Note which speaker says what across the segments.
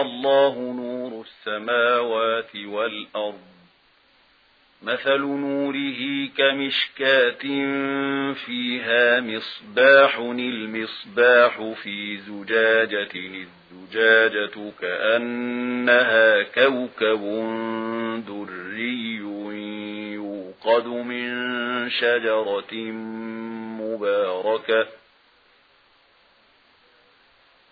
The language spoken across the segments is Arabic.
Speaker 1: الله نور السماوات والأرض. مثل نوره كمشكات فيها مصباح المصباح في زجاجة الزجاجة كأنها كوكب دري يوقد من شجرة مباركة.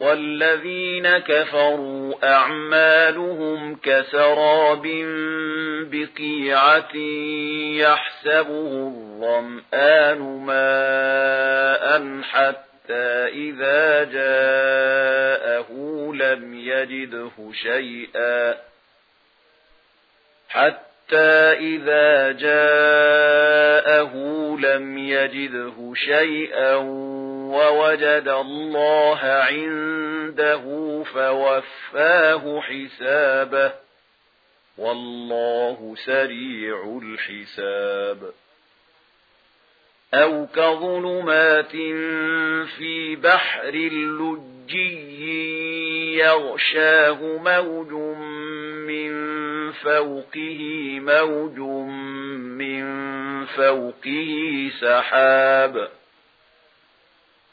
Speaker 1: والذين كفروا أعمالهم كسراب بقيعة يحسبه الرمآن ماء حتى إذا جاءه لم يجده شيئا حتى حتى إذا جاءه لم يجده شيئا ووجد الله عنده فوفاه حسابه. والله سريع الحساب. أو كظلمات في بحر اللجي يغشاه موج من فوقه موج من فوقه سحاب.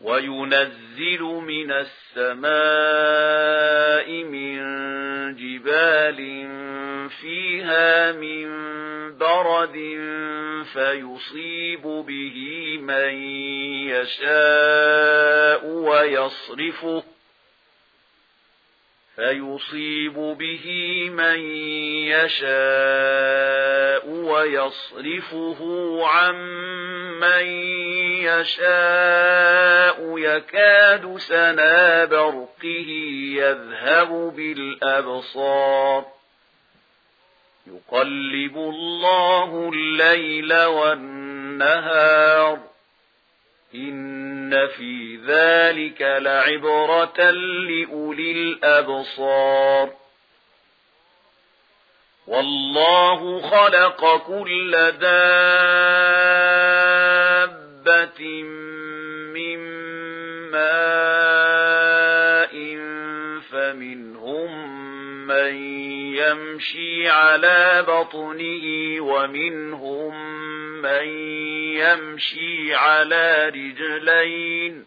Speaker 1: وينزل من السماء من جبال فيها من برد فيصيب به من يشاء ويصرفه فيصيب به من يشاء ويصرفه عن مَن يَشَاءُ يَكَادُ سَنَا بَرْقِهِ يَذْهَبُ بِالْأَبْصَارِ يُقَلِّبُ اللَّهُ اللَّيْلَ وَالنَّهَارَ إِنَّ فِي ذَلِكَ لَعِبْرَةً لِأُولِي الْأَبْصَارِ والله خلق كل دار حبة من ماء فمنهم من يمشي على بطنه ومنهم من يمشي على رجلين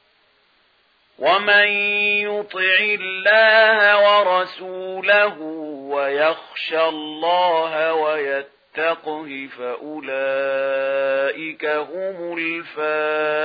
Speaker 1: ومن يطع الله ورسوله ويخشى الله ويتقه فأولئك هم الفائزون